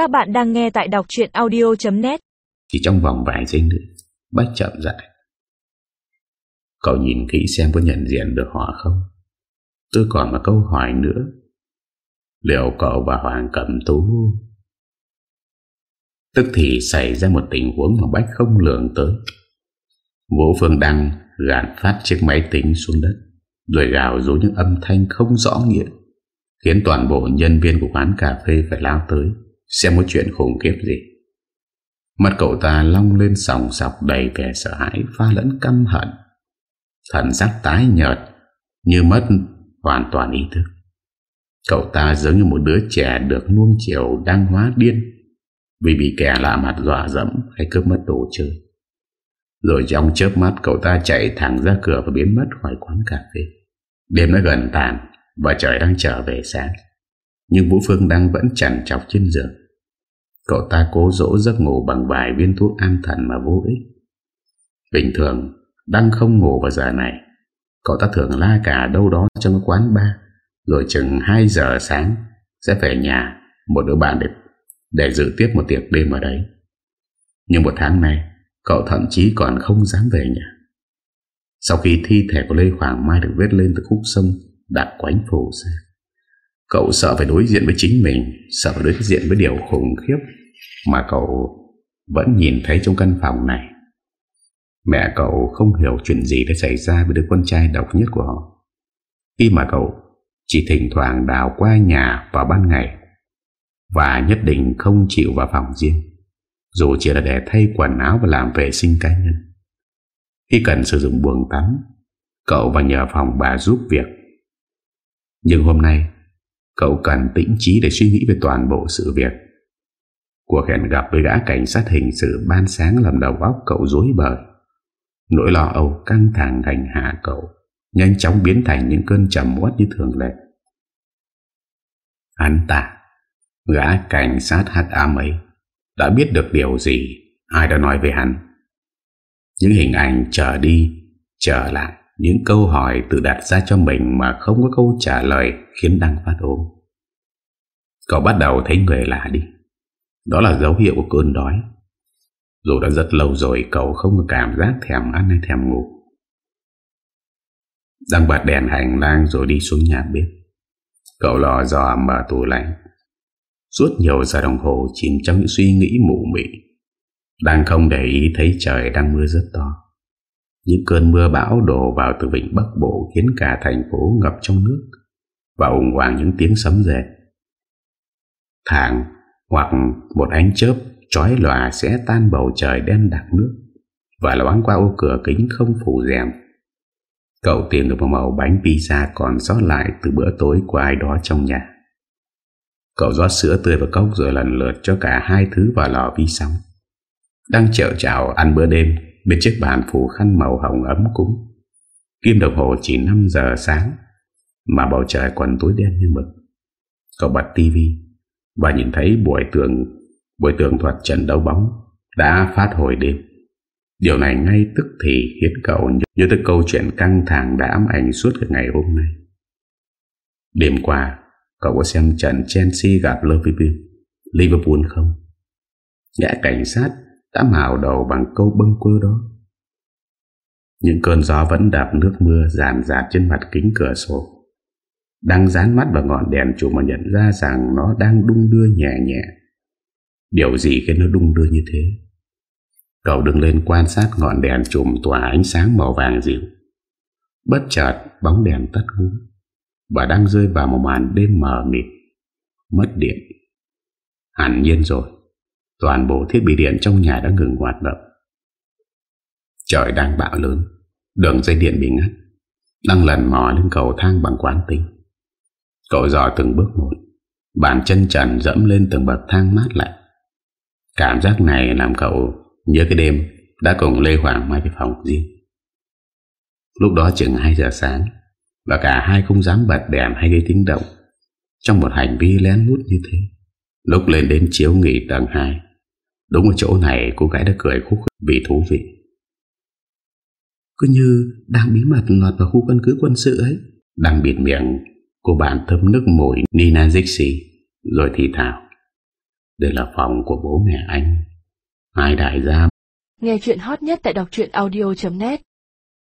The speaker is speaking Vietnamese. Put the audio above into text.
Các bạn đang nghe tại đọc chuyện audio.net Chỉ trong vòng vài giây nữa Bách chậm rãi. Cậu nhìn kỹ xem có nhận diện được họ không? Tôi còn một câu hỏi nữa. Liệu cậu và Hoàng cầm Tú? Tức thì xảy ra một tình huống mà Bách không lường tới. Vũ Phương Đăng gạt phát chiếc máy tính xuống đất, Rồi gào rú những âm thanh không rõ nghĩa, Khiến toàn bộ nhân viên của quán cà phê phải lao tới. Xem một chuyện khủng khiếp gì. Mặt cậu ta long lên sòng sọc đầy vẻ sợ hãi, Pha lẫn căm hận. Thần sắc tái nhợt, Như mất hoàn toàn ý thức. Cậu ta giống như một đứa trẻ được nuông chiều đang hóa điên. Vì bị kẻ lạ mặt dọa dẫm, hay cướp mất đồ chơi. Rồi trong chớp mắt, cậu ta chạy thẳng ra cửa và biến mất khỏi quán cà phê. Đêm đã gần tàn và trời đang trở về sáng. Nhưng Vũ Phương đang vẫn chằn chọc trên giường. Cậu ta cố dỗ giấc ngủ bằng vài viên thuốc an thần mà vô ích. Bình thường Đăng không ngủ vào giờ này Cậu ta thường la cả đâu đó trong quán bar Rồi chừng 2 giờ sáng Sẽ về nhà Một đứa bạn để, để dự tiếp một tiệc đêm ở đấy. Nhưng một tháng nay Cậu thậm chí còn không dám về nhà. Sau khi thi thể của Lê Hoàng Mai được vết lên từ khúc sông Đã quánh phủ ra Cậu sợ phải đối diện với chính mình Sợ phải đối diện với điều khủng khiếp. Mà cậu vẫn nhìn thấy trong căn phòng này. Mẹ cậu không hiểu chuyện gì đã xảy ra với đứa con trai độc nhất của họ. Khi mà cậu chỉ thỉnh thoảng đào qua nhà vào ban ngày, Và nhất định không chịu vào phòng riêng, Dù chỉ là để thay quần áo và làm vệ sinh cá nhân. Khi cần sử dụng buồng tắm, Cậu vào nhờ phòng bà giúp việc. Nhưng hôm nay, Cậu cần tĩnh trí để suy nghĩ về toàn bộ sự việc. Cuộc hẹn gặp với gã cảnh sát hình sự ban sáng làm đầu óc cậu dối bời. Nỗi lo âu căng thẳng hành hạ cậu, Nhanh chóng biến thành những cơn trầm uất như thường lệ. Hắn ta, Gã cảnh sát hát ám ấy Đã biết được điều gì? Ai đã nói về hắn? Những hình ảnh trở đi Trở lại, Những câu hỏi tự đặt ra cho mình Mà không có câu trả lời Khiến Đăng phát ốm. Cậu bắt đầu thấy người lạ đi. Đó là dấu hiệu của cơn đói. Dù đã rất lâu rồi, cậu không có cảm giác thèm ăn hay thèm ngủ. Đang bật đèn hành lang rồi đi xuống nhà bếp. Cậu lò dò mở tủ lạnh. Suốt nhiều giờ đồng hồ chìm trong những suy nghĩ mụ mị. Đang không để ý thấy trời đang mưa rất to. Những cơn mưa bão đổ vào từ vịnh Bắc Bộ Khiến cả thành phố ngập trong nước Và ủng hoàng những tiếng sấm rệt Thẳng hoặc một ánh chớp Chói lòa sẽ tan bầu trời đen đặc nước Và loáng qua ô cửa kính không phủ rèm. Cậu tìm được một màu bánh pizza còn sót lại từ bữa tối của ai đó trong nhà. Cậu rót sữa tươi vào cốc rồi lần lượt cho cả hai thứ vào lò vi sóng. Đang chợ chào ăn bữa đêm, Bên chiếc bàn phủ khăn màu hồng ấm cúng. Kim đồng hồ chỉ 5 giờ sáng, Mà bầu trời còn tối đen như mực. Cậu bật tivi và nhìn thấy buổi tường Buổi tường thuật trận đấu bóng đã phát hồi đêm. Điều này ngay tức thì khiến cậu nhớ tới câu chuyện căng thẳng đã ám ảnh suốt cả ngày hôm nay. Đêm qua, cậu có xem trận Chelsea gặp Liverpool, Liverpool không? Gã cảnh sát đã mào đầu bằng câu bâng quơ đó. Những cơn gió vẫn đạp nước mưa giảm dạt trên mặt kính cửa sổ. Đang dán mắt vào ngọn đèn chủ mà nhận ra rằng nó đang đung đưa nhẹ nhẹ. Điều gì khiến nó đung đưa như thế? Cậu đứng lên quan sát ngọn đèn trùm tỏa ánh sáng màu vàng dịu. Bất chợt, bóng đèn tắt ngứa Và đang rơi vào một màn đêm mờ mịt, Mất điện. Hẳn nhiên rồi, Toàn bộ thiết bị điện trong nhà đã ngừng hoạt động. Trời đang bão lớn, Đường dây điện bị ngắt. Đang lần mò lên cầu thang bằng quán tính. Cậu dò từng bước một Bàn chân trần dẫm lên từng bậc thang mát lạnh Cảm giác này làm cậu nhớ cái đêm đã cùng Lê Hoàng Mai cái phòng riêng. Lúc đó chừng 2 giờ sáng, và cả hai không dám bật đèn hay gây tiếng động trong một hành vi lén lút như thế. Lúc lên đến chiếu nghỉ tầng 2 Đúng ở chỗ này cô gái đã cười khúc vì thú vị Cứ như đang bí mật lọt vào khu căn cứ quân sự ấy Đang bịt miệng Cô bạn thấm nước mũi, Nina Dixie Rồi thì thảo Đây là phòng của bố mẹ anh. Hai đại gia? Nghe chuyện hot nhất tại đọc audio.net